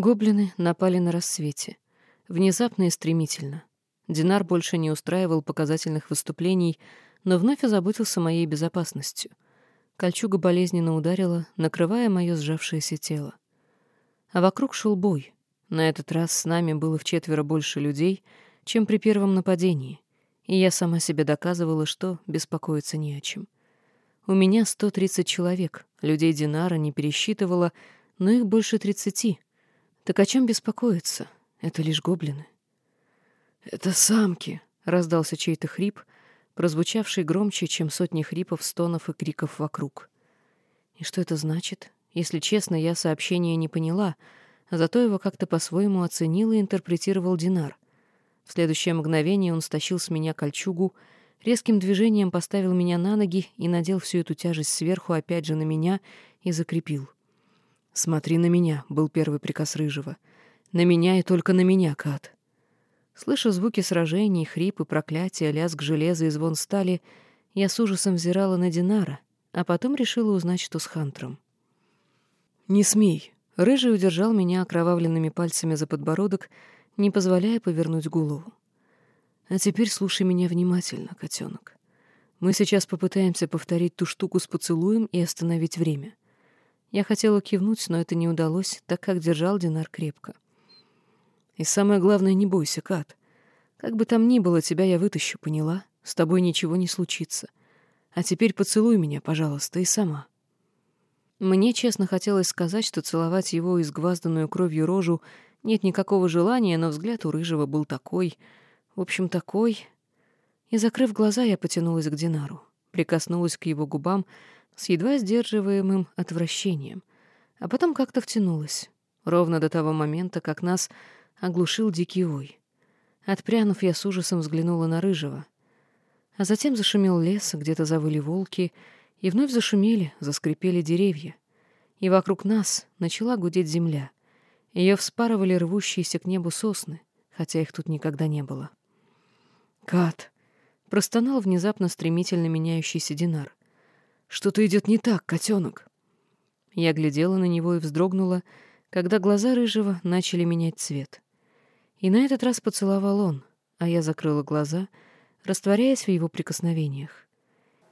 Гоблины напали на рассвете. Внезапно и стремительно. Динар больше не устраивал показательных выступлений, но вновь озаботился моей безопасностью. Кольчуга болезненно ударила, накрывая мое сжавшееся тело. А вокруг шел бой. На этот раз с нами было вчетверо больше людей, чем при первом нападении, и я сама себе доказывала, что беспокоиться не о чем. У меня 130 человек, людей Динара не пересчитывала, но их больше 30. Так о чем беспокоиться? Это лишь гоблины. «Это самки!» — раздался чей-то хрип, прозвучавший громче, чем сотни хрипов, стонов и криков вокруг. И что это значит? Если честно, я сообщение не поняла, а зато его как-то по-своему оценил и интерпретировал Динар. В следующее мгновение он стащил с меня кольчугу, резким движением поставил меня на ноги и надел всю эту тяжесть сверху опять же на меня и закрепил. «Смотри на меня», — был первый приказ Рыжего. «На меня и только на меня, Кат». Слыша звуки сражений, хрипы, проклятия, лязг железа и звон стали, я с ужасом взирала на Динара, а потом решила узнать, что с Хантером. «Не смей!» Рыжий удержал меня окровавленными пальцами за подбородок, не позволяя повернуть голову. «А теперь слушай меня внимательно, котенок. Мы сейчас попытаемся повторить ту штуку с поцелуем и остановить время». Я хотела кивнуть, но это не удалось, так как держал Динар крепко. И самое главное, не бойся, Кат. Как бы там ни было, тебя я вытащу, поняла? С тобой ничего не случится. А теперь поцелуй меня, пожалуйста, и сама. Мне честно хотелось сказать, что целовать его изгвазданную кровью рожу нет никакого желания, но взгляд у Рыжего был такой, в общем, такой. И, закрыв глаза, я потянулась к Динару, прикоснулась к его губам с едва сдерживаемым отвращением, а потом как-то втянулась, ровно до того момента, как нас оглушил дикий вой. Отпрянув, я с ужасом взглянула на Рыжего. А затем зашумел лес, где-то завыли волки, и вновь зашумели, заскрипели деревья. И вокруг нас начала гудеть земля. Ее вспарывали рвущиеся к небу сосны, хотя их тут никогда не было. «Кат!» — простонал внезапно стремительно меняющийся Динар. «Что-то идет не так, котенок!» Я глядела на него и вздрогнула, когда глаза Рыжего начали менять цвет. И на этот раз поцеловал он, а я закрыла глаза, растворяясь в его прикосновениях.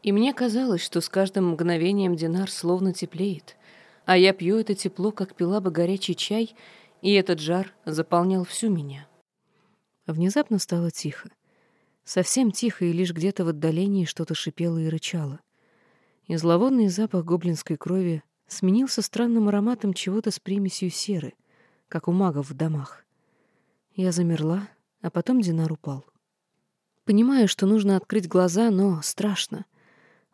И мне казалось, что с каждым мгновением Динар словно теплеет, а я пью это тепло, как пила бы горячий чай, и этот жар заполнял всю меня. Внезапно стало тихо. Совсем тихо, и лишь где-то в отдалении что-то шипело и рычало. И зловонный запах гоблинской крови сменился странным ароматом чего-то с примесью серы, как у магов в домах. Я замерла, а потом Динар упал. Понимаю, что нужно открыть глаза, но страшно.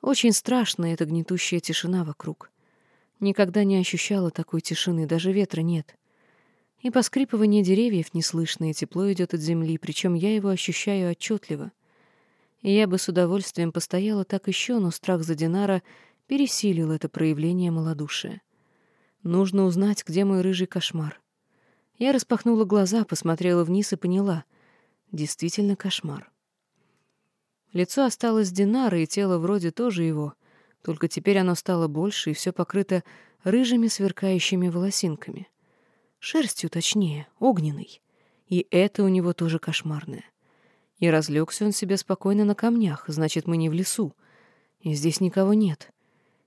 Очень страшно эта гнетущая тишина вокруг. Никогда не ощущала такой тишины, даже ветра нет. И поскрипывание деревьев не слышно, и тепло идет от земли, причем я его ощущаю отчетливо. И я бы с удовольствием постояла так еще, но страх за Динара пересилил это проявление малодушия. Нужно узнать, где мой рыжий кошмар. Я распахнула глаза, посмотрела вниз и поняла. Действительно кошмар. Лицо осталось Динара, и тело вроде тоже его, только теперь оно стало больше и все покрыто рыжими сверкающими волосинками. Шерстью, точнее, огненной. И это у него тоже кошмарное. И разлегся он себе спокойно на камнях, значит, мы не в лесу. И здесь никого нет.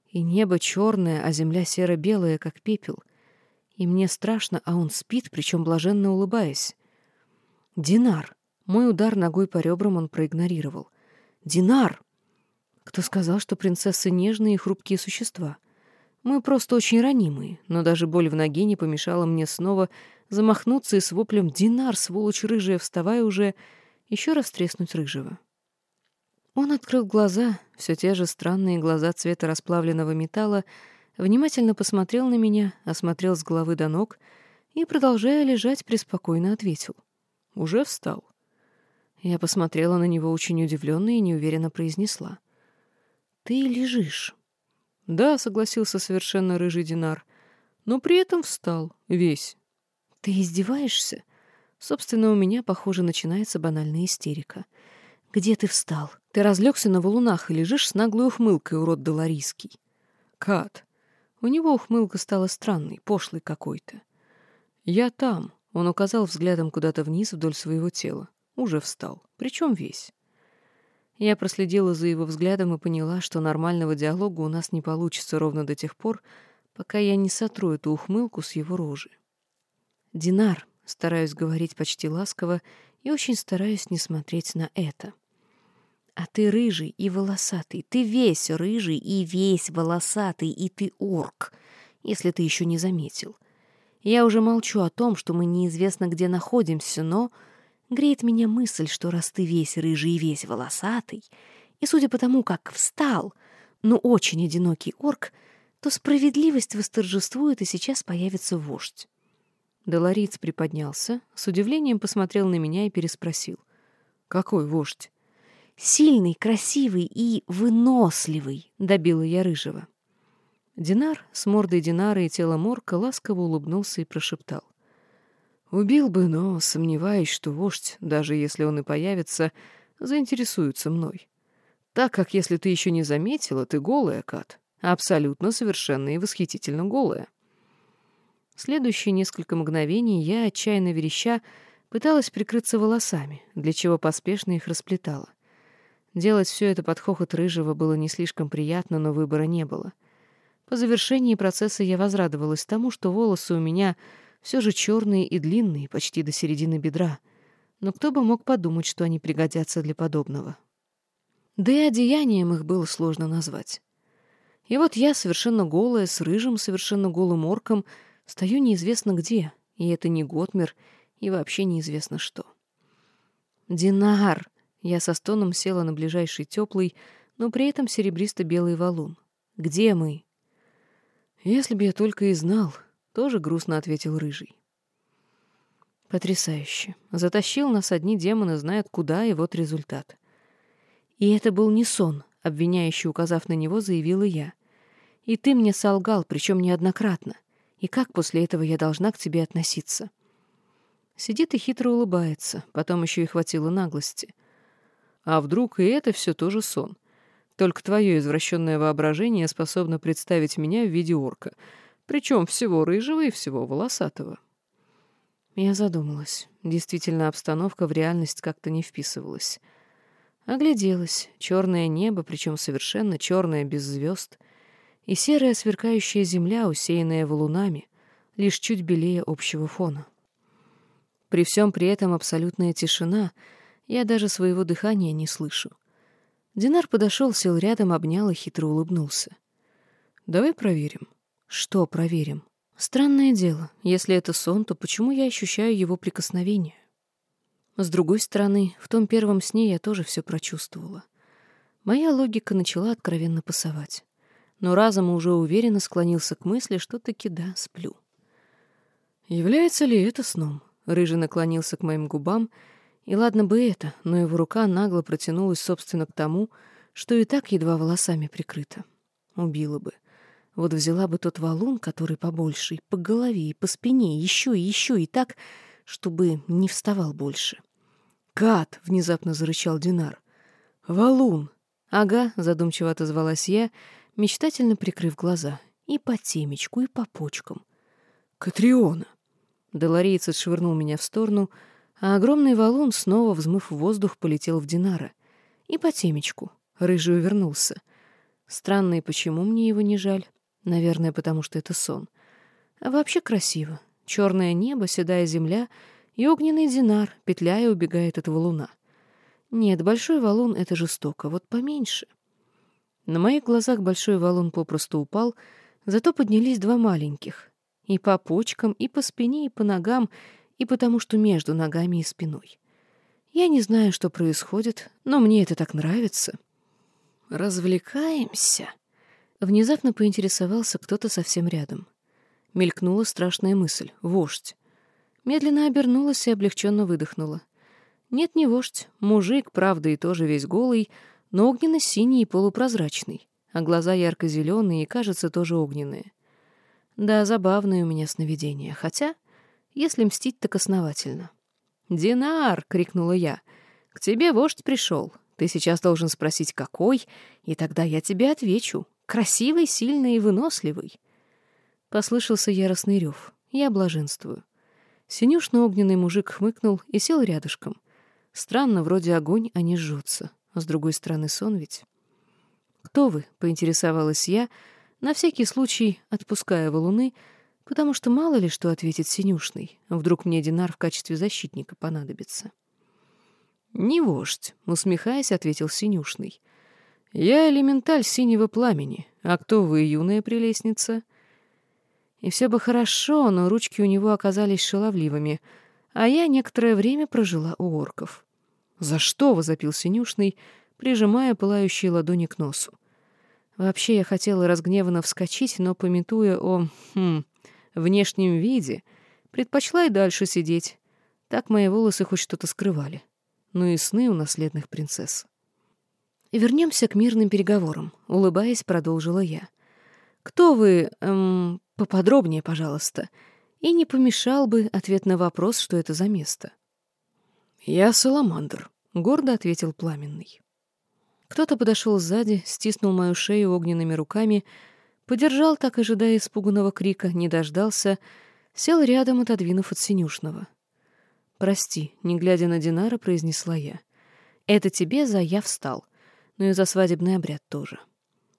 И небо черное, а земля серо-белая, как пепел — и мне страшно, а он спит, причем блаженно улыбаясь. «Динар!» Мой удар ногой по ребрам он проигнорировал. «Динар!» Кто сказал, что принцессы нежные и хрупкие существа? Мы просто очень ранимые, но даже боль в ноге не помешала мне снова замахнуться и с воплем «Динар, сволочь рыжая, вставай уже!» Еще раз треснуть рыжего. Он открыл глаза, все те же странные глаза цвета расплавленного металла, внимательно посмотрел на меня, осмотрел с головы до ног и, продолжая лежать, преспокойно ответил. «Уже встал». Я посмотрела на него очень удивленно и неуверенно произнесла. «Ты лежишь». «Да», — согласился совершенно рыжий Динар, но при этом встал, весь. «Ты издеваешься?» Собственно, у меня, похоже, начинается банальная истерика. «Где ты встал? Ты разлегся на валунах и лежишь с наглой ухмылкой, урод Доларийский». «Кат, у него ухмылка стала странной, пошлой какой-то. «Я там», — он указал взглядом куда-то вниз вдоль своего тела. Уже встал. Причем весь. Я проследила за его взглядом и поняла, что нормального диалога у нас не получится ровно до тех пор, пока я не сотру эту ухмылку с его рожи. «Динар», — стараюсь говорить почти ласково и очень стараюсь не смотреть на это. «А ты рыжий и волосатый, ты весь рыжий и весь волосатый, и ты орк, если ты еще не заметил. Я уже молчу о том, что мы неизвестно где находимся, но греет меня мысль, что раз ты весь рыжий и весь волосатый, и судя по тому, как встал, ну очень одинокий орк, то справедливость восторжествует, и сейчас появится вождь. Долориц приподнялся, с удивлением посмотрел на меня и переспросил. «Какой вождь?» «Сильный, красивый и выносливый», — добила я рыжего. Динар с мордой Динара и телом Морка ласково улыбнулся и прошептал. «Убил бы, но сомневаюсь, что вождь, даже если он и появится, заинтересуется мной. Так как, если ты еще не заметила, ты голая, Кат. Абсолютно совершенно и восхитительно голая». Следующие несколько мгновений я, отчаянно вереща, пыталась прикрыться волосами, для чего поспешно их расплетала. Делать все это под хохот рыжего было не слишком приятно, но выбора не было. По завершении процесса я возрадовалась тому, что волосы у меня все же черные и длинные, почти до середины бедра. Но кто бы мог подумать, что они пригодятся для подобного. Да и одеянием их было сложно назвать. И вот я, совершенно голая, с рыжим, совершенно голым орком, стою неизвестно где, и это не Готмер, и вообще неизвестно что. «Динар!» Я со стоном села на ближайший теплый, но при этом серебристо-белый валун. «Где мы?» «Если бы я только и знал», — тоже грустно ответил Рыжий. Потрясающе. Затащил нас одни демоны, знают куда, и вот результат. И это был не сон, обвиняющий, указав на него, заявила я. И ты мне солгал, причем неоднократно. И как после этого я должна к тебе относиться? Сидит и хитро улыбается, потом еще и хватило наглости — а вдруг и это все тоже сон? Только твое извращенное воображение способно представить меня в виде орка, причем всего рыжего и всего волосатого. Я задумалась. Действительно, обстановка в реальность как-то не вписывалась. Огляделась. Черное небо, причем совершенно черное, без звезд, и серая сверкающая земля, усеянная валунами, лишь чуть белее общего фона. При всем при этом абсолютная тишина — я даже своего дыхания не слышу. Динар подошел, сел рядом, обнял и хитро улыбнулся. «Давай проверим». «Что проверим?» «Странное дело. Если это сон, то почему я ощущаю его прикосновение?» С другой стороны, в том первом сне я тоже все прочувствовала. Моя логика начала откровенно пасовать. Но разом уже уверенно склонился к мысли, что таки да, сплю. «Является ли это сном?» Рыжий наклонился к моим губам и ладно бы это, но его рука нагло протянулась, собственно, к тому, что и так едва волосами прикрыто. Убила бы. Вот взяла бы тот валун, который побольше, и по голове, и по спине, еще и еще, и так, чтобы не вставал больше. «Кат!» — внезапно зарычал Динар. «Валун!» «Ага», — задумчиво отозвалась я, мечтательно прикрыв глаза. «И по темечку, и по почкам». «Катриона!» Долорейц отшвырнул меня в сторону — а огромный валун, снова взмыв в воздух, полетел в Динара. И по темечку. Рыжий увернулся. Странно, и почему мне его не жаль? Наверное, потому что это сон. А вообще красиво. Черное небо, седая земля и огненный Динар, петляя, убегает от валуна. Нет, большой валун — это жестоко, вот поменьше. На моих глазах большой валун попросту упал, зато поднялись два маленьких. И по почкам, и по спине, и по ногам, и потому что между ногами и спиной. Я не знаю, что происходит, но мне это так нравится. Развлекаемся. Внезапно поинтересовался кто-то совсем рядом. Мелькнула страшная мысль — вождь. Медленно обернулась и облегченно выдохнула. Нет, не вождь, мужик, правда, и тоже весь голый, но огненно-синий и полупрозрачный, а глаза ярко-зеленые и, кажется, тоже огненные. Да, забавное у меня сновидение, хотя если мстить, так основательно. «Динар!» — крикнула я. «К тебе вождь пришел. Ты сейчас должен спросить, какой, и тогда я тебе отвечу. Красивый, сильный и выносливый». Послышался яростный рев. Я блаженствую. Синюшно-огненный мужик хмыкнул и сел рядышком. Странно, вроде огонь, а не жжется. С другой стороны, сон ведь. «Кто вы?» — поинтересовалась я, на всякий случай отпуская валуны, потому что мало ли что ответит Синюшный. Вдруг мне Динар в качестве защитника понадобится. «Не вождь», — усмехаясь, ответил Синюшный. «Я элементаль синего пламени. А кто вы, юная прелестница?» И все бы хорошо, но ручки у него оказались шаловливыми, а я некоторое время прожила у орков. «За что?» — возопил Синюшный, прижимая пылающие ладони к носу. Вообще я хотела разгневанно вскочить, но, пометуя о хм, внешнем виде, предпочла и дальше сидеть. Так мои волосы хоть что-то скрывали. Ну и сны у наследных принцесс. Вернемся к мирным переговорам, улыбаясь, продолжила я. Кто вы, эм, поподробнее, пожалуйста, и не помешал бы ответ на вопрос, что это за место. Я Саламандр, гордо ответил Пламенный. Кто-то подошел сзади, стиснул мою шею огненными руками, подержал, так ожидая испуганного крика, не дождался, сел рядом, отодвинув от синюшного. «Прости», — не глядя на Динара, произнесла я. «Это тебе за я встал, но и за свадебный обряд тоже».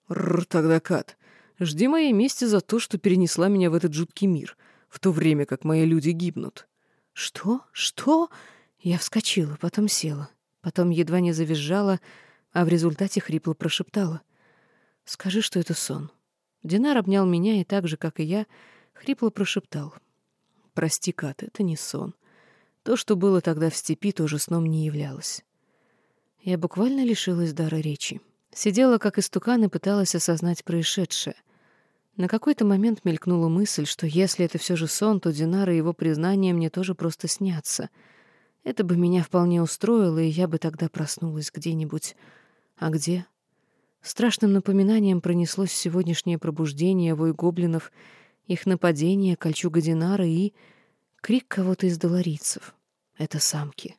«Рр, тогда Кат, Жди моей мести за то, что перенесла меня в этот жуткий мир, в то время как мои люди гибнут. Что? Что? Я вскочила, потом села, потом едва не завизжала, а в результате хрипло прошептала. «Скажи, что это сон». Динар обнял меня и так же, как и я, хрипло прошептал. «Прости, Кат, это не сон. То, что было тогда в степи, тоже сном не являлось». Я буквально лишилась дара речи. Сидела, как истукан, и пыталась осознать происшедшее. На какой-то момент мелькнула мысль, что если это все же сон, то Динар и его признание мне тоже просто снятся. Это бы меня вполне устроило, и я бы тогда проснулась где-нибудь. А где? Страшным напоминанием пронеслось сегодняшнее пробуждение вой гоблинов, их нападение, кольчуга Динара и... крик кого-то из доларийцев. Это самки.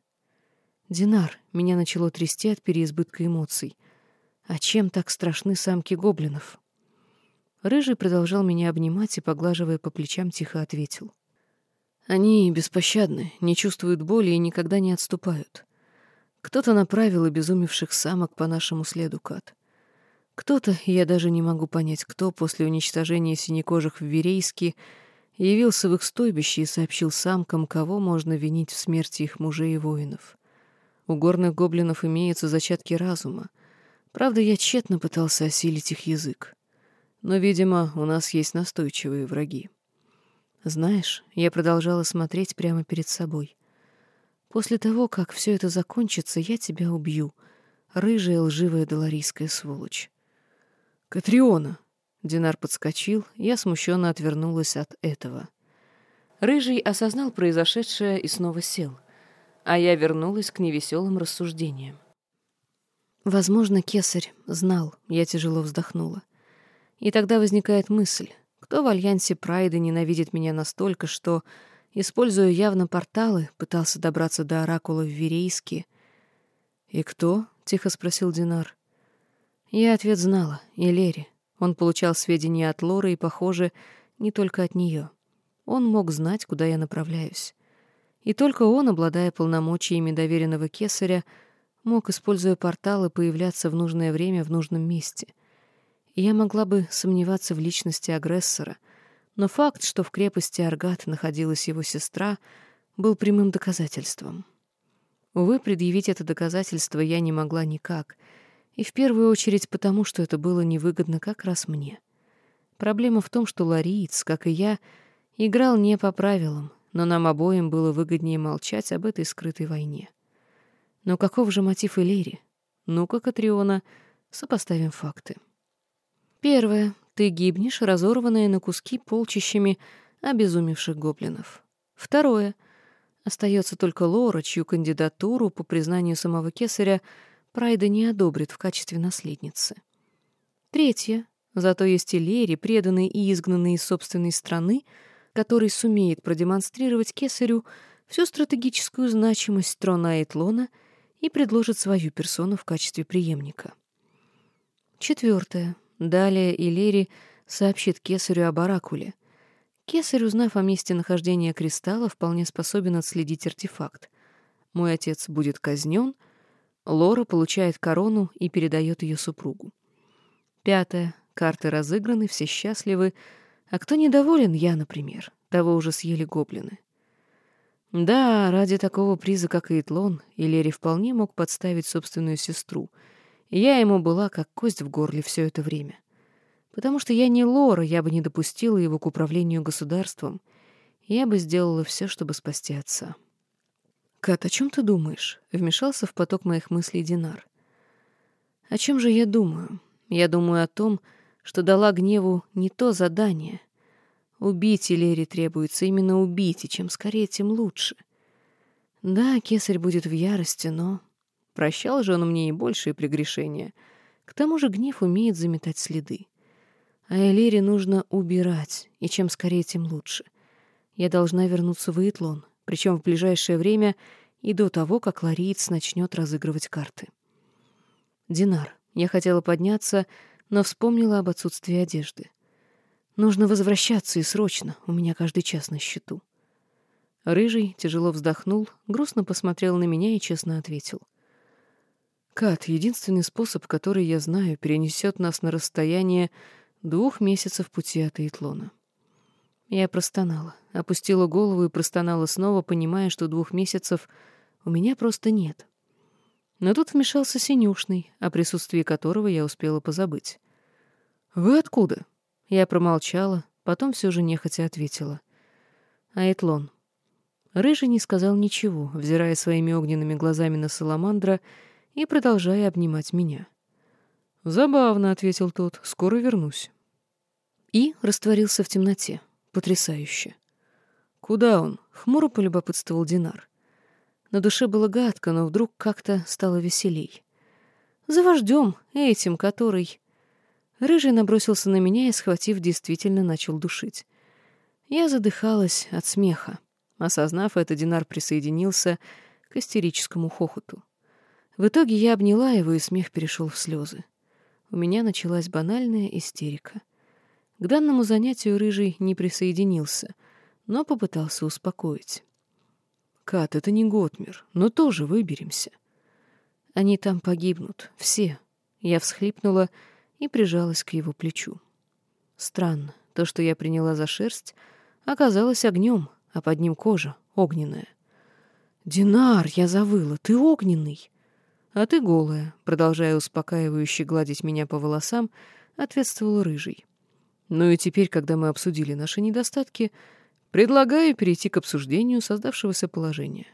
Динар, меня начало трясти от переизбытка эмоций. А чем так страшны самки гоблинов? Рыжий продолжал меня обнимать и, поглаживая по плечам, тихо ответил. «Они беспощадны, не чувствуют боли и никогда не отступают. Кто-то направил обезумевших самок по нашему следу, Кат. Кто-то, я даже не могу понять, кто после уничтожения синекожих в Верейске явился в их стойбище и сообщил самкам, кого можно винить в смерти их мужей и воинов. У горных гоблинов имеются зачатки разума. Правда, я тщетно пытался осилить их язык. Но, видимо, у нас есть настойчивые враги. Знаешь, я продолжала смотреть прямо перед собой. После того, как все это закончится, я тебя убью, рыжая лживая доларийская сволочь. Катриона! Динар подскочил, я смущенно отвернулась от этого. Рыжий осознал произошедшее и снова сел, а я вернулась к невеселым рассуждениям. Возможно, кесарь знал, я тяжело вздохнула. И тогда возникает мысль, кто в альянсе Прайда ненавидит меня настолько, что, используя явно порталы, пытался добраться до Оракула в Верейске. «И кто?» — тихо спросил Динар. Я ответ знала, и Лери. Он получал сведения от Лоры и, похоже, не только от нее. Он мог знать, куда я направляюсь. И только он, обладая полномочиями доверенного кесаря, мог, используя порталы, появляться в нужное время в нужном месте — я могла бы сомневаться в личности агрессора, но факт, что в крепости Аргат находилась его сестра, был прямым доказательством. Увы, предъявить это доказательство я не могла никак, и в первую очередь потому, что это было невыгодно как раз мне. Проблема в том, что Лариец, как и я, играл не по правилам, но нам обоим было выгоднее молчать об этой скрытой войне. Но каков же мотив Элери? Ну-ка, Катриона, сопоставим факты. Первое. Ты гибнешь, разорванная на куски полчищами обезумевших гоблинов. Второе. Остается только Лора, чью кандидатуру, по признанию самого кесаря, Прайда не одобрит в качестве наследницы. Третье. Зато есть и Лери, преданный и изгнанный из собственной страны, который сумеет продемонстрировать кесарю всю стратегическую значимость трона Айтлона и предложит свою персону в качестве преемника. Четвертое. Далее Илери сообщит кесарю об оракуле. Кесарь, узнав о месте нахождения кристалла, вполне способен отследить артефакт. Мой отец будет казнен, Лора получает корону и передает ее супругу. Пятое. Карты разыграны, все счастливы. А кто недоволен? Я, например. Того уже съели гоблины. Да, ради такого приза, как Итлон, Илери вполне мог подставить собственную сестру. И я ему была как кость в горле все это время. Потому что я не Лора, я бы не допустила его к управлению государством. Я бы сделала все, чтобы спасти отца. «Кат, о чем ты думаешь?» — вмешался в поток моих мыслей Динар. «О чем же я думаю? Я думаю о том, что дала гневу не то задание. Убить Илери требуется именно убить, и чем скорее, тем лучше. Да, кесарь будет в ярости, но... Прощал же он мне и большие прегрешения. К тому же гнев умеет заметать следы. А Элире нужно убирать, и чем скорее, тем лучше. Я должна вернуться в Итлон, причем в ближайшее время и до того, как Лариец начнет разыгрывать карты. Динар. Я хотела подняться, но вспомнила об отсутствии одежды. Нужно возвращаться и срочно, у меня каждый час на счету. Рыжий тяжело вздохнул, грустно посмотрел на меня и честно ответил. «Кат, единственный способ, который я знаю, перенесет нас на расстояние двух месяцев пути от Итлона. Я простонала, опустила голову и простонала снова, понимая, что двух месяцев у меня просто нет. Но тут вмешался Синюшный, о присутствии которого я успела позабыть. «Вы откуда?» Я промолчала, потом все же нехотя ответила. «Айтлон». Рыжий не сказал ничего, взирая своими огненными глазами на Саламандра и продолжая обнимать меня. «Забавно», — ответил тот, — «скоро вернусь». И растворился в темноте. Потрясающе. «Куда он?» — хмуро полюбопытствовал Динар. На душе было гадко, но вдруг как-то стало веселей. «За вождем, этим, который...» Рыжий набросился на меня и, схватив, действительно начал душить. Я задыхалась от смеха. Осознав это, Динар присоединился к истерическому хохоту. В итоге я обняла его, и смех перешел в слезы у меня началась банальная истерика. К данному занятию Рыжий не присоединился, но попытался успокоить. «Кат, это не Готмир, но тоже выберемся. Они там погибнут, все». Я всхлипнула и прижалась к его плечу. Странно, то, что я приняла за шерсть, оказалось огнем, а под ним кожа огненная. «Динар!» — я завыла. «Ты огненный!» «А ты голая», — продолжая успокаивающе гладить меня по волосам, ответствовал рыжий. «Ну и теперь, когда мы обсудили наши недостатки, предлагаю перейти к обсуждению создавшегося положения».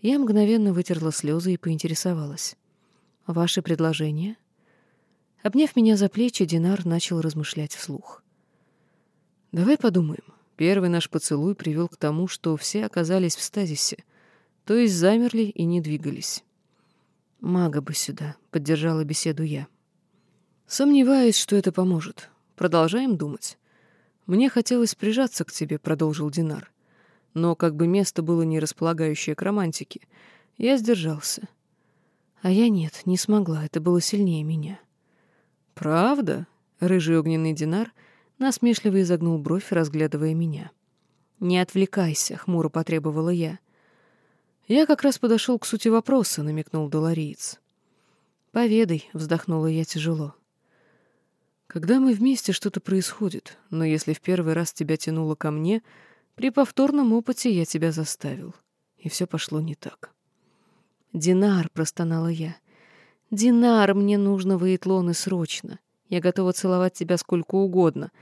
Я мгновенно вытерла слезы и поинтересовалась. «Ваши предложения?» Обняв меня за плечи, Динар начал размышлять вслух. «Давай подумаем. Первый наш поцелуй привел к тому, что все оказались в стазисе, то есть замерли и не двигались. «Мага бы сюда», — поддержала беседу я. «Сомневаюсь, что это поможет. Продолжаем думать. Мне хотелось прижаться к тебе», — продолжил Динар. Но как бы место было не располагающее к романтике, я сдержался. А я нет, не смогла, это было сильнее меня. «Правда?» — рыжий огненный Динар насмешливо изогнул бровь, разглядывая меня. «Не отвлекайся», — хмуро потребовала я. — «Я как раз подошел к сути вопроса», — намекнул Долориец. «Поведай», — вздохнула я тяжело. «Когда мы вместе, что-то происходит, но если в первый раз тебя тянуло ко мне, при повторном опыте я тебя заставил, и все пошло не так». «Динар», — простонала я. «Динар, мне нужно в Итлоны срочно. Я готова целовать тебя сколько угодно.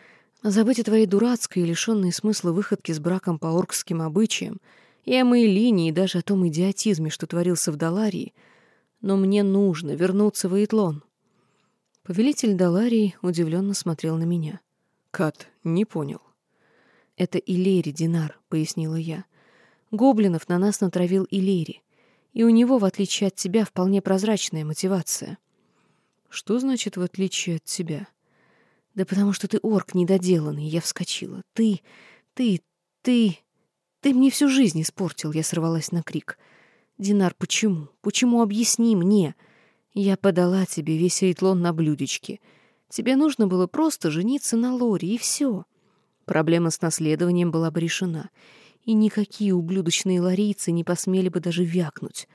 Забыть о твоей дурацкой и лишенной смысла выходке с браком по оркским обычаям — и о моей линии, и даже о том идиотизме, что творился в Даларии, но мне нужно вернуться в Итлон. Повелитель Даларии удивленно смотрел на меня. «Кат, не понял». «Это Илери, Динар», — пояснила я. «Гоблинов на нас натравил Илери, и у него, в отличие от тебя, вполне прозрачная мотивация». «Что значит «в отличие от тебя»?» «Да потому что ты орк недоделанный», — я вскочила. «Ты, ты, ты...» Ты мне всю жизнь испортил, я сорвалась на крик. Динар, почему? Почему объясни мне? Я подала тебе весь Эйтлон на блюдечке. Тебе нужно было просто жениться на Лоре, и все. Проблема с наследованием была бы решена, и никакие ублюдочные ларийцы не посмели бы даже вякнуть.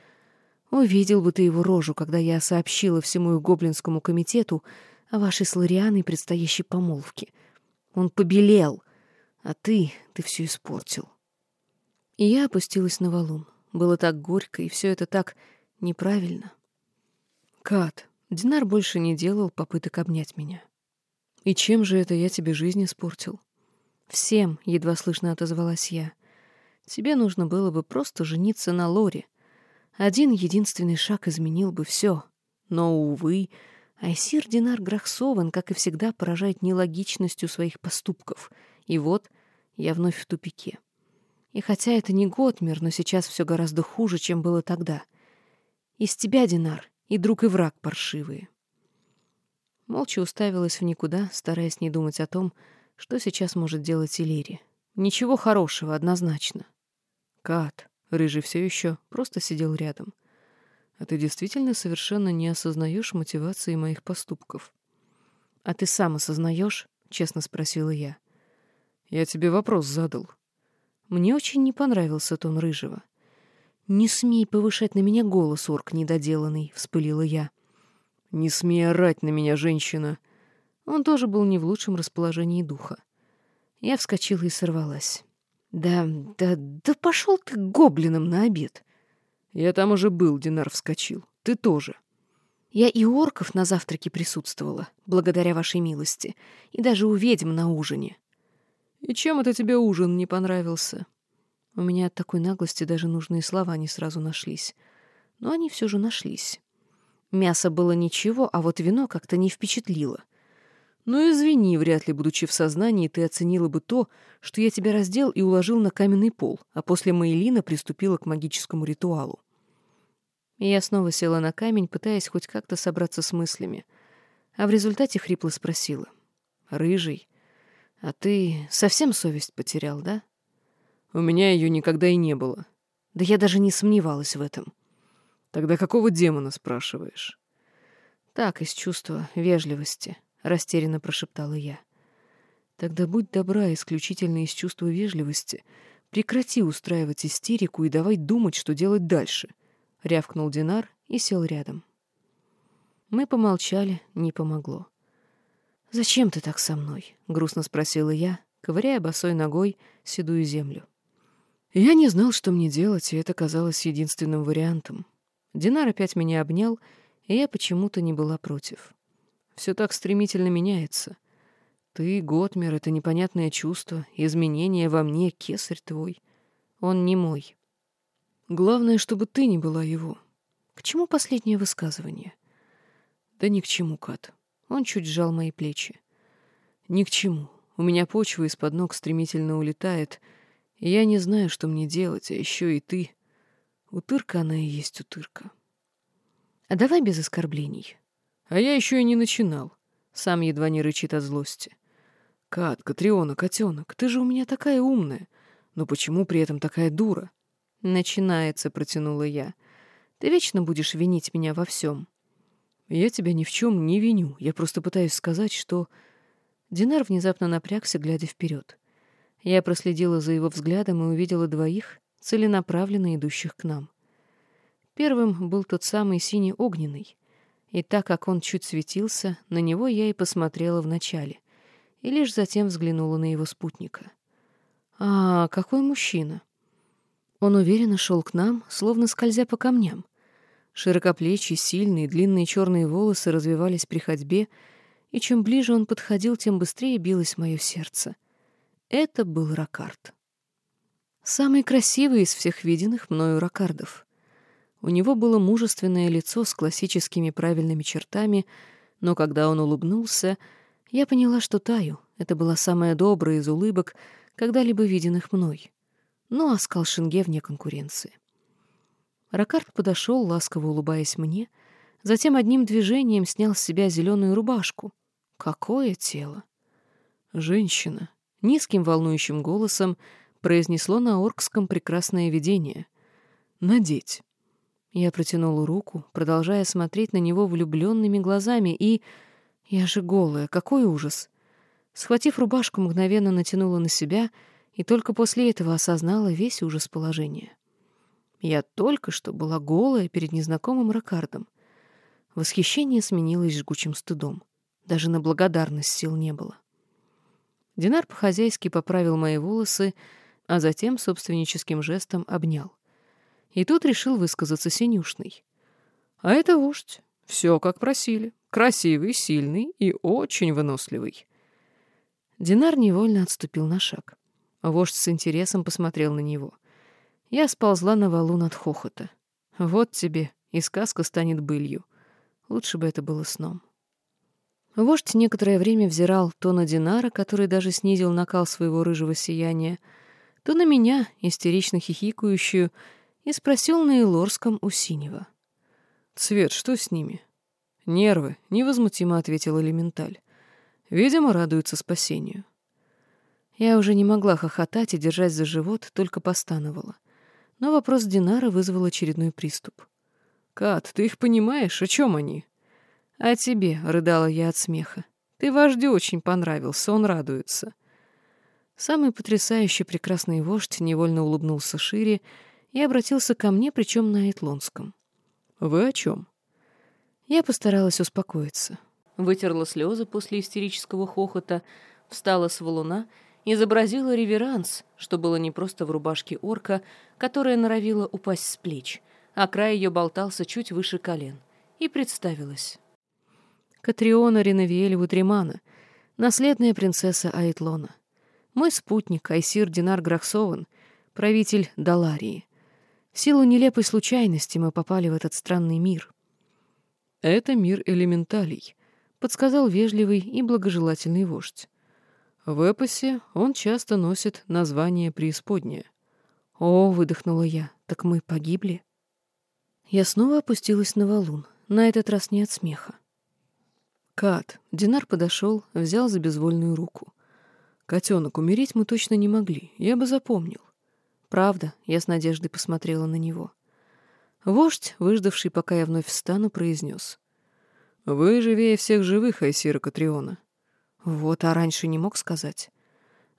Увидел бы ты его рожу, когда я сообщила всему гоблинскому комитету о вашей с Лорианой предстоящей помолвке. Он побелел, а ты, ты все испортил. И я опустилась на валун. Было так горько, и все это так неправильно. Кат, Динар больше не делал попыток обнять меня. И чем же это я тебе жизнь испортил? Всем, едва слышно отозвалась я. Тебе нужно было бы просто жениться на Лоре. Один единственный шаг изменил бы все. Но, увы, Айсир Динар Грахсован, как и всегда, поражает нелогичностью своих поступков. И вот я вновь в тупике. И хотя это не Готмер, но сейчас все гораздо хуже, чем было тогда. Из тебя, Динар, и друг, и враг паршивые. Молча уставилась в никуда, стараясь не думать о том, что сейчас может делать Илири. Ничего хорошего, однозначно. Кат, рыжий все еще, просто сидел рядом. А ты действительно совершенно не осознаешь мотивации моих поступков. А ты сам осознаешь? Честно спросила я. Я тебе вопрос задал. Мне очень не понравился тон рыжего. «Не смей повышать на меня голос, орк недоделанный», — вспылила я. «Не смей орать на меня, женщина!» Он тоже был не в лучшем расположении духа. Я вскочила и сорвалась. «Да, да, да пошел ты гоблином на обед!» «Я там уже был», — Динар вскочил. «Ты тоже». Я и орков на завтраке присутствовала, благодаря вашей милости, и даже у ведьм на ужине. «И чем это тебе ужин не понравился?» У меня от такой наглости даже нужные слова не сразу нашлись. Но они все же нашлись. Мясо было ничего, а вот вино как-то не впечатлило. «Ну, извини, вряд ли, будучи в сознании, ты оценила бы то, что я тебя раздел и уложил на каменный пол, а после Маэлина приступила к магическому ритуалу». И я снова села на камень, пытаясь хоть как-то собраться с мыслями. А в результате хрипло спросила. «Рыжий, а ты совсем совесть потерял, да? У меня ее никогда и не было. Да я даже не сомневалась в этом. Тогда какого демона спрашиваешь? Так, из чувства вежливости, растерянно прошептала я. Тогда будь добра, исключительно из чувства вежливости, прекрати устраивать истерику и давай думать, что делать дальше, рявкнул Динар и сел рядом. Мы помолчали, не помогло. «Зачем ты так со мной?» — грустно спросила я, ковыряя босой ногой седую землю. Я не знал, что мне делать, и это казалось единственным вариантом. Динар опять меня обнял, и я почему-то не была против. Все так стремительно меняется. Ты, Готмер, это непонятное чувство, изменение во мне, кесарь твой. Он не мой. Главное, чтобы ты не была его. К чему последнее высказывание? Да ни к чему, Кат. Он чуть сжал мои плечи. «Ни к чему. У меня почва из-под ног стремительно улетает, и я не знаю, что мне делать, а еще и ты. Утырка она и есть утырка». «А давай без оскорблений». «А я еще и не начинал». Сам едва не рычит от злости. «Кат, Катриона, котенок, ты же у меня такая умная. Но почему при этом такая дура?» «Начинается», — протянула я. «Ты вечно будешь винить меня во всем. Я тебя ни в чем не виню. Я просто пытаюсь сказать, что... Динар внезапно напрягся, глядя вперед. Я проследила за его взглядом и увидела двоих, целенаправленно идущих к нам. Первым был тот самый синий огненный. И так как он чуть светился, на него я и посмотрела вначале, и лишь затем взглянула на его спутника. А, какой мужчина! Он уверенно шел к нам, словно скользя по камням. Широкоплечий, сильные, длинные черные волосы развивались при ходьбе, и чем ближе он подходил, тем быстрее билось мое сердце. Это был Ракард. Самый красивый из всех виденных мною Ракардов. У него было мужественное лицо с классическими правильными чертами, но когда он улыбнулся, я поняла, что таю. Это была самая добрая из улыбок, когда-либо виденных мной. Ну, а скал Шинге вне конкуренции. Ракард подошел, ласково улыбаясь мне, затем одним движением снял с себя зеленую рубашку. Какое тело! Женщина, низким волнующим голосом произнесло на оркском прекрасное видение. «Надеть». Я протянула руку, продолжая смотреть на него влюбленными глазами, и... Я же голая, какой ужас! Схватив рубашку, мгновенно натянула на себя и только после этого осознала весь ужас положения. Я только что была голая перед незнакомым Ракардом. Восхищение сменилось жгучим стыдом. Даже на благодарность сил не было. Динар по-хозяйски поправил мои волосы, а затем собственническим жестом обнял. И тут решил высказаться синюшный. А это вождь. Все, как просили. Красивый, сильный и очень выносливый. Динар невольно отступил на шаг. Вождь с интересом посмотрел на него. Я сползла на валун от хохота. Вот тебе, и сказка станет былью. Лучше бы это было сном. Вождь некоторое время взирал то на Динара, который даже снизил накал своего рыжего сияния, то на меня, истерично хихикающую, и спросил на Илорском у синего. «Цвет, что с ними?» «Нервы», — невозмутимо ответил элементаль. «Видимо, радуются спасению». Я уже не могла хохотать и держать за живот, только постановала. Но вопрос Динара вызвал очередной приступ. «Кат, ты их понимаешь? О чем они?» «А тебе», — рыдала я от смеха. «Ты вождю очень понравился, он радуется». Самый потрясающий прекрасный вождь невольно улыбнулся шире и обратился ко мне, причем на Этлонском. «Вы о чем?» Я постаралась успокоиться. Вытерла слезы после истерического хохота, встала с валуна, изобразила реверанс, что было не просто в рубашке орка, которая норовила упасть с плеч, а край ее болтался чуть выше колен, и представилась. Катриона Ренавиэль Вудримана, наследная принцесса Айтлона. Мой спутник, Айсир Динар Грахсован, правитель Даларии. В силу нелепой случайности мы попали в этот странный мир. «Это мир элементалей», — подсказал вежливый и благожелательный вождь. В эпосе он часто носит название преисподняя. «О», — выдохнула я, — «так мы погибли?» Я снова опустилась на валун, на этот раз не от смеха. «Кат!» — Динар подошел, взял за безвольную руку. «Котенок, умереть мы точно не могли, я бы запомнил». «Правда?» — я с надеждой посмотрела на него. Вождь, выждавший, пока я вновь встану, произнес. «Вы живее всех живых, Айсира Катриона». «Вот, а раньше не мог сказать».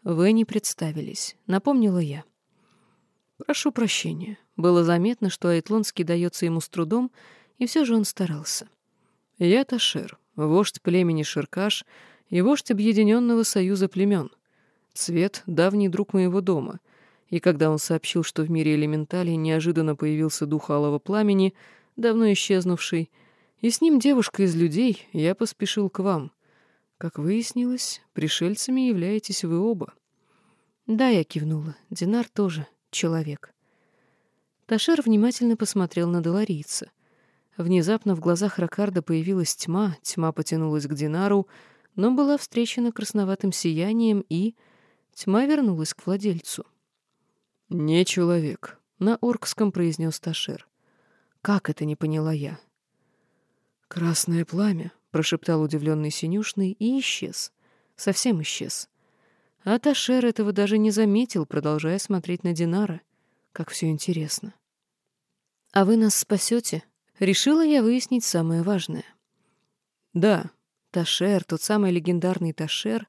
«Вы не представились», — напомнила я. «Прошу прощения». Было заметно, что Айтлонский дается ему с трудом, и все же он старался. «Я Ташер, вождь племени Ширкаш и вождь Объединенного Союза племен. Цвет — давний друг моего дома, и когда он сообщил, что в мире элементалей неожиданно появился дух алого пламени, давно исчезнувший, и с ним девушка из людей, я поспешил к вам. Как выяснилось, пришельцами являетесь вы оба. Да, я кивнула. Динар тоже человек. Ташер внимательно посмотрел на Доларийца. Внезапно в глазах Ракарда появилась тьма, тьма потянулась к Динару, но была встречена красноватым сиянием, и тьма вернулась к владельцу. «Не человек», — на оркском произнес Ташер. «Как это не поняла я?» «Красное пламя», — прошептал удивленный Синюшный и исчез. Совсем исчез. А Ташер этого даже не заметил, продолжая смотреть на Динара. Как все интересно. «А вы нас спасете?» Решила я выяснить самое важное. Да, Ташер, тот самый легендарный Ташер,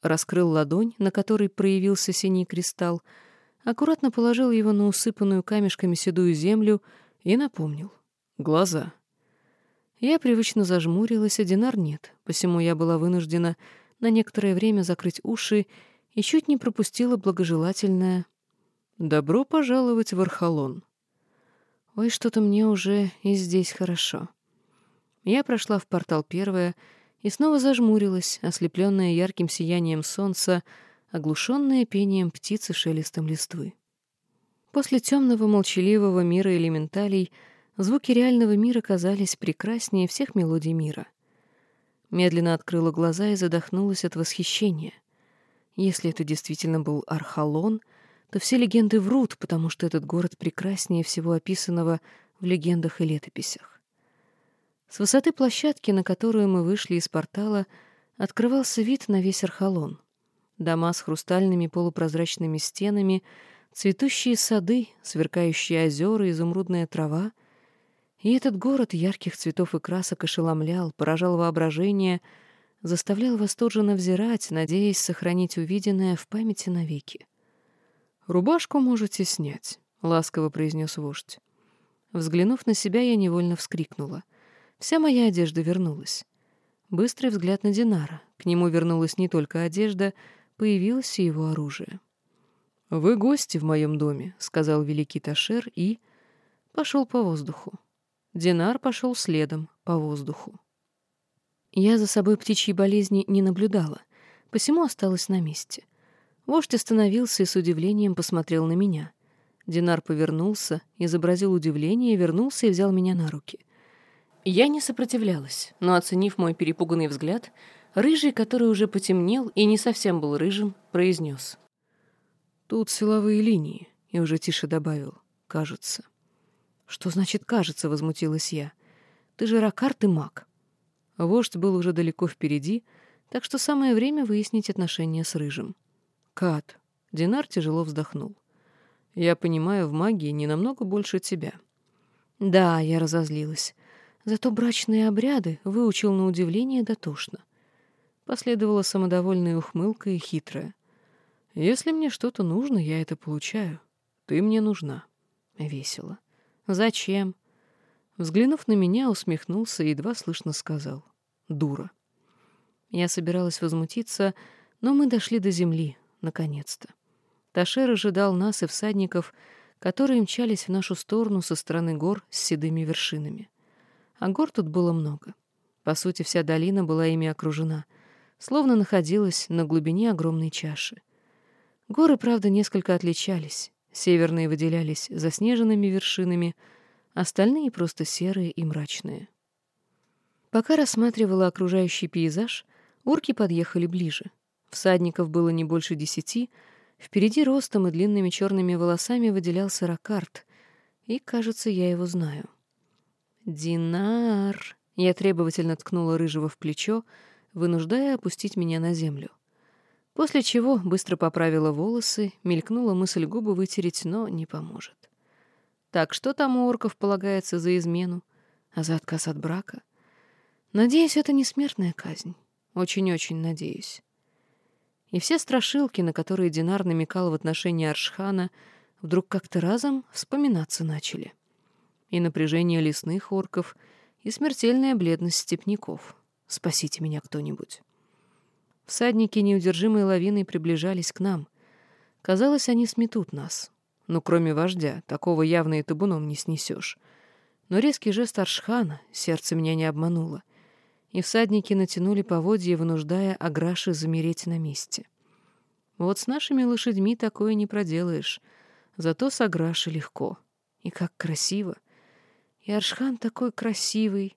раскрыл ладонь, на которой проявился синий кристалл, аккуратно положил его на усыпанную камешками седую землю и напомнил. Глаза. Я привычно зажмурилась, а Динар нет, посему я была вынуждена на некоторое время закрыть уши и чуть не пропустила благожелательное «Добро пожаловать в Архалон». Ой, что-то мне уже и здесь хорошо. Я прошла в портал первое и снова зажмурилась, ослепленная ярким сиянием солнца, оглушенная пением птиц и шелестом листвы. После темного молчаливого мира элементалей звуки реального мира казались прекраснее всех мелодий мира. Медленно открыла глаза и задохнулась от восхищения. Если это действительно был Архалон — то все легенды врут, потому что этот город прекраснее всего описанного в легендах и летописях. С высоты площадки, на которую мы вышли из портала, открывался вид на весь Архалон. Дома с хрустальными полупрозрачными стенами, цветущие сады, сверкающие озера, изумрудная трава. И этот город ярких цветов и красок ошеломлял, поражал воображение, заставлял восторженно взирать, надеясь сохранить увиденное в памяти навеки. «Рубашку можете снять», — ласково произнес вождь. Взглянув на себя, я невольно вскрикнула. Вся моя одежда вернулась. Быстрый взгляд на Динара. К нему вернулась не только одежда, появилось и его оружие. «Вы гости в моем доме», — сказал великий Ташер и... пошел по воздуху. Динар пошел следом по воздуху. Я за собой птичьей болезни не наблюдала, посему осталась на месте. Вождь остановился и с удивлением посмотрел на меня. Динар повернулся, изобразил удивление, вернулся и взял меня на руки. Я не сопротивлялась, но, оценив мой перепуганный взгляд, рыжий, который уже потемнел и не совсем был рыжим, произнес. «Тут силовые линии», и уже тише добавил. «Кажется». «Что значит «кажется»?» — возмутилась я. «Ты же ракарт и маг». Вождь был уже далеко впереди, так что самое время выяснить отношения с Рыжим. «Кат». Динар тяжело вздохнул. «Я понимаю в магии не намного больше тебя». «Да, я разозлилась. Зато брачные обряды выучил на удивление дотошно». Последовала самодовольная ухмылка и хитрая. «Если мне что-то нужно, я это получаю. Ты мне нужна». Весело. «Зачем?» Взглянув на меня, усмехнулся и едва слышно сказал. «Дура». Я собиралась возмутиться, но мы дошли до земли, наконец-то. Ташер ожидал нас и всадников, которые мчались в нашу сторону со стороны гор с седыми вершинами. А гор тут было много. По сути, вся долина была ими окружена, словно находилась на глубине огромной чаши. Горы, правда, несколько отличались. Северные выделялись заснеженными вершинами — остальные просто серые и мрачные. Пока рассматривала окружающий пейзаж, урки подъехали ближе. Всадников было не больше десяти, впереди ростом и длинными черными волосами выделялся Ракарт, и, кажется, я его знаю. «Динар!» — я требовательно ткнула Рыжего в плечо, вынуждая опустить меня на землю. После чего быстро поправила волосы, мелькнула мысль губы вытереть, но не поможет. Так что там у орков полагается за измену, а за отказ от брака? Надеюсь, это не смертная казнь. Очень-очень надеюсь. И все страшилки, на которые Динар намекал в отношении Аршхана, вдруг как-то разом вспоминаться начали. И напряжение лесных орков, и смертельная бледность степняков. Спасите меня кто-нибудь. Всадники неудержимой лавиной приближались к нам. Казалось, они сметут нас. Ну, кроме вождя, такого явно и табуном не снесешь. Но резкий жест Аршхана, сердце меня не обмануло, и всадники натянули поводья, вынуждая Аграши замереть на месте. Вот с нашими лошадьми такое не проделаешь, зато с Аграши легко. И как красиво. И Аршхан такой красивый.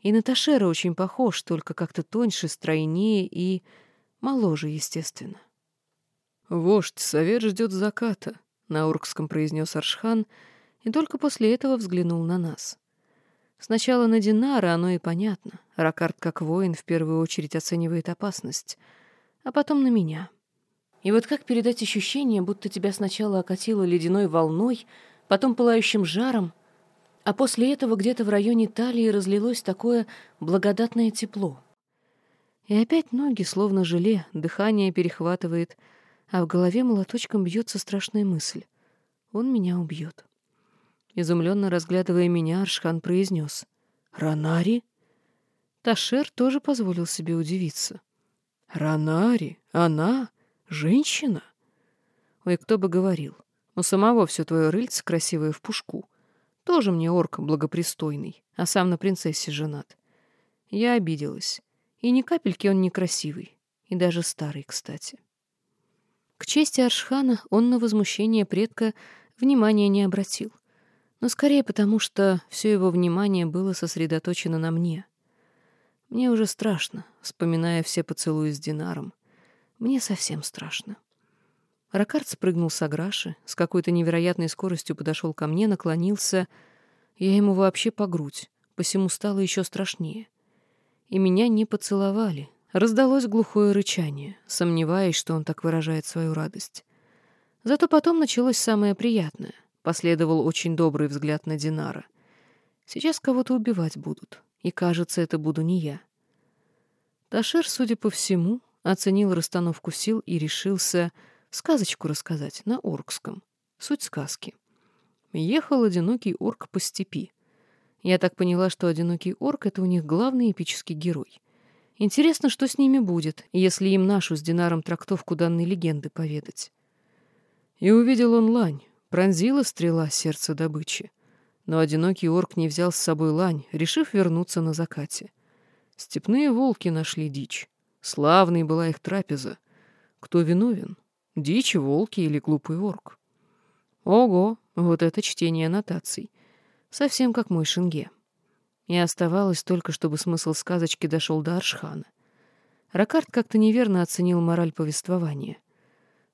И на Ташера очень похож, только как-то тоньше, стройнее и моложе, естественно. «Вождь, совет ждет заката», на уркском произнес Аршхан, и только после этого взглянул на нас. Сначала на Динара оно и понятно. Ракард, как воин, в первую очередь оценивает опасность, а потом на меня. И вот как передать ощущение, будто тебя сначала окатило ледяной волной, потом пылающим жаром, а после этого где-то в районе талии разлилось такое благодатное тепло. И опять ноги словно желе, дыхание перехватывает — а в голове молоточком бьется страшная мысль. Он меня убьет. Изумленно разглядывая меня, Аршхан произнес. «Ранари?» Ташер тоже позволил себе удивиться. «Ранари? Она? Женщина?» Ой, кто бы говорил. У самого все твое рыльце красивое в пушку. Тоже мне орк благопристойный, а сам на принцессе женат. Я обиделась. И ни капельки он не красивый. И даже старый, кстати. К чести Аршхана он на возмущение предка внимания не обратил, но скорее потому, что все его внимание было сосредоточено на мне. Мне уже страшно, вспоминая все поцелуи с Динаром. Мне совсем страшно. Ракард спрыгнул с аграши, с какой-то невероятной скоростью подошел ко мне, наклонился. Я ему вообще по грудь, посему стало еще страшнее. И меня не поцеловали, Раздалось глухое рычание, сомневаясь, что он так выражает свою радость. Зато потом началось самое приятное. Последовал очень добрый взгляд на Динара. Сейчас кого-то убивать будут, и, кажется, это буду не я. Ташер, судя по всему, оценил расстановку сил и решился сказочку рассказать на оркском. Суть сказки. Ехал одинокий орк по степи. Я так поняла, что одинокий орк — это у них главный эпический герой. Интересно, что с ними будет, если им нашу с Динаром трактовку данной легенды поведать. И увидел он лань, пронзила стрела сердце добычи. Но одинокий орк не взял с собой лань, решив вернуться на закате. Степные волки нашли дичь. Славной была их трапеза. Кто виновен? Дичь, волки или глупый орк? Ого, вот это чтение аннотаций. Совсем как мой шинге. И оставалось только, чтобы смысл сказочки дошел до Аршхана. Ракард как-то неверно оценил мораль повествования.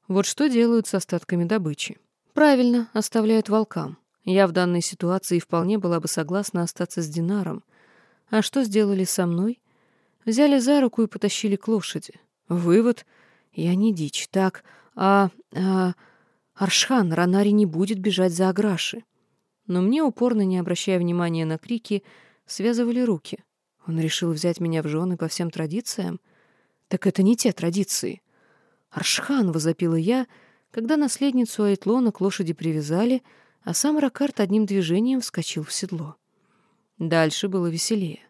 Вот что делают с остатками добычи. Правильно, оставляют волкам. Я в данной ситуации вполне была бы согласна остаться с Динаром. А что сделали со мной? Взяли за руку и потащили к лошади. Вывод — я не дичь. Так, а... а... Аршхан, Ранари не будет бежать за Аграши. Но мне, упорно не обращая внимания на крики, связывали руки. Он решил взять меня в жены по всем традициям? Так это не те традиции. «Аршхан!» — возопила я, когда наследницу Айтлона к лошади привязали, а сам Ракарт одним движением вскочил в седло. Дальше было веселее.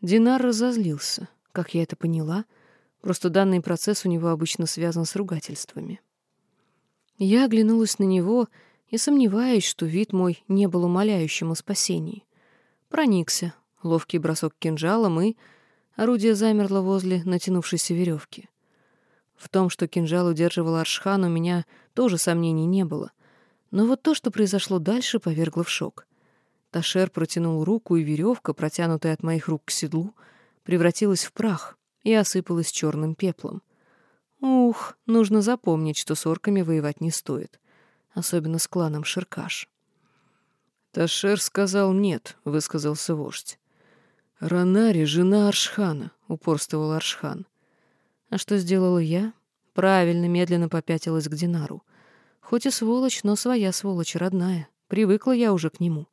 Динар разозлился. Как я это поняла? Просто данный процесс у него обычно связан с ругательствами. Я оглянулась на него и сомневаюсь, что вид мой не был умоляющим о спасении. Проникся. Ловкий бросок кинжалом и... Орудие замерло возле натянувшейся веревки. В том, что кинжал удерживал Аршхан, у меня тоже сомнений не было. Но вот то, что произошло дальше, повергло в шок. Ташер протянул руку, и веревка, протянутая от моих рук к седлу, превратилась в прах и осыпалась черным пеплом. Ух, нужно запомнить, что с орками воевать не стоит. Особенно с кланом Ширкаш. «Ташер сказал нет», — высказался вождь. «Ранари — жена Аршхана», — упорствовал Аршхан. А что сделала я? Правильно, медленно попятилась к Динару. Хоть и сволочь, но своя сволочь, родная. Привыкла я уже к нему.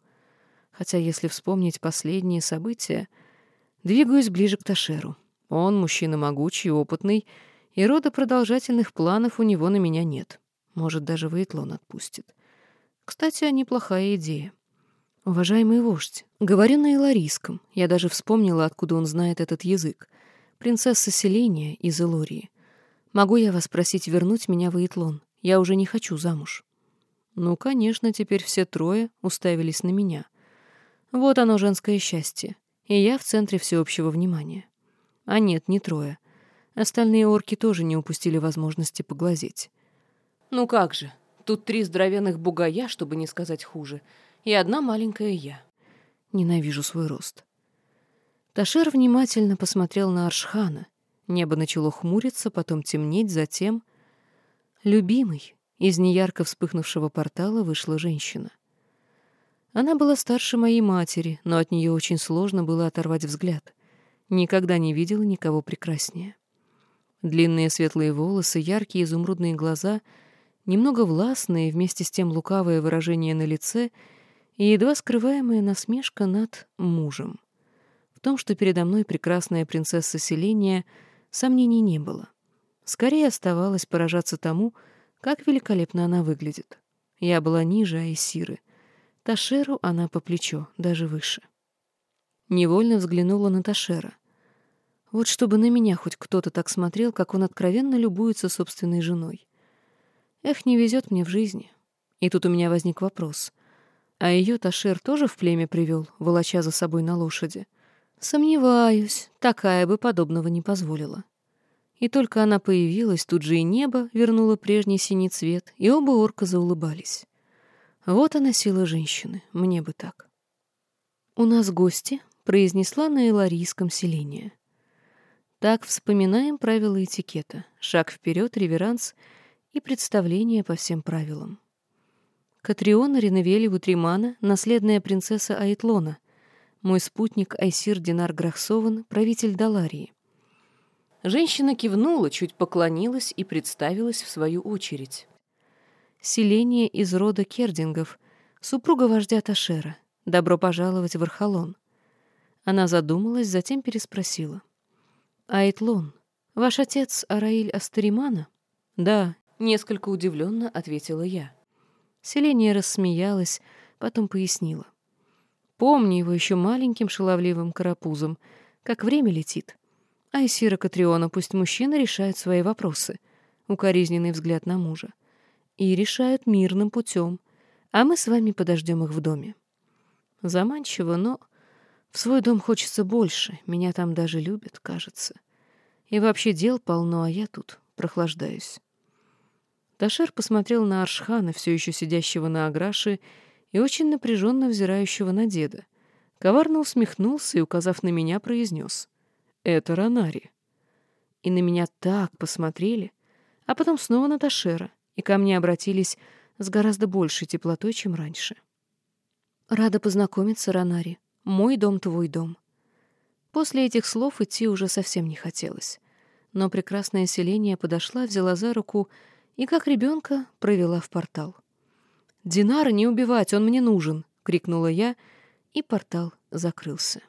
Хотя, если вспомнить последние события, двигаюсь ближе к Ташеру. Он мужчина могучий, опытный, и рода продолжательных планов у него на меня нет. Может, даже Вейтлон отпустит. Кстати, неплохая идея. «Уважаемый вождь, говорю на иларийском. Я даже вспомнила, откуда он знает этот язык. Принцесса Селения из Элории. Могу я вас просить вернуть меня в Итлон? Я уже не хочу замуж». Ну, конечно, теперь все трое уставились на меня. Вот оно, женское счастье. И я в центре всеобщего внимания. А нет, не трое. Остальные орки тоже не упустили возможности поглазеть. Ну как же, тут три здоровенных бугая, чтобы не сказать хуже — и одна маленькая я. Ненавижу свой рост. Ташер внимательно посмотрел на Аршхана. Небо начало хмуриться, потом темнеть, затем... Любимый, из неярко вспыхнувшего портала вышла женщина. Она была старше моей матери, но от нее очень сложно было оторвать взгляд. Никогда не видела никого прекраснее. Длинные светлые волосы, яркие изумрудные глаза, немного властные, вместе с тем лукавое выражение на лице — и едва скрываемая насмешка над мужем. В том, что передо мной прекрасная принцесса селения, сомнений не было. Скорее оставалось поражаться тому, как великолепно она выглядит. Я была ниже Айсиры. Ташеру она по плечо, даже выше. Невольно взглянула на Ташера. Вот чтобы на меня хоть кто-то так смотрел, как он откровенно любуется собственной женой. Эх, не везет мне в жизни. И тут у меня возник вопрос. А ее Ташер тоже в племя привел, волоча за собой на лошади. Сомневаюсь, такая бы подобного не позволила. И только она появилась, тут же и небо вернуло прежний синий цвет, и оба орка заулыбались. Вот она сила женщины, мне бы так. «У нас гости», — произнесла на эларийском селении. Так вспоминаем правила этикета. Шаг вперед, реверанс и представление по всем правилам. Катриона Реневели Вутримана, наследная принцесса Айтлона, мой спутник Айсир Динар Грахсован, правитель Даларии. Женщина кивнула, чуть поклонилась и представилась в свою очередь. Селение из рода Кердингов, супруга вождя Ташера. Добро пожаловать в Архалон. Она задумалась, затем переспросила. Айтлон, ваш отец Араиль Астаримана?» «Да», — несколько удивленно ответила я. Селения рассмеялась, потом пояснила. «Помню его еще маленьким шаловливым карапузом, как время летит. Айсира Катриона, пусть мужчины решают свои вопросы. Укоризненный взгляд на мужа. И решают мирным путем, а мы с вами подождем их в доме. Заманчиво, но в свой дом хочется больше, меня там даже любят, кажется. И вообще дел полно, а я тут прохлаждаюсь. Ташер посмотрел на Аршхана, все еще сидящего на Аграше, и очень напряженно взирающего на деда. Коварно усмехнулся и, указав на меня, произнес. «Это Ранари». И на меня так посмотрели, а потом снова на Ташера, и ко мне обратились с гораздо большей теплотой, чем раньше. «Рада познакомиться, Ранари. Мой дом — твой дом». После этих слов идти уже совсем не хотелось. Но прекрасное селение подошла, взяла за руку и, как ребенка, провела в портал. «Динара не убивать, он мне нужен!» — крикнула я, и портал закрылся.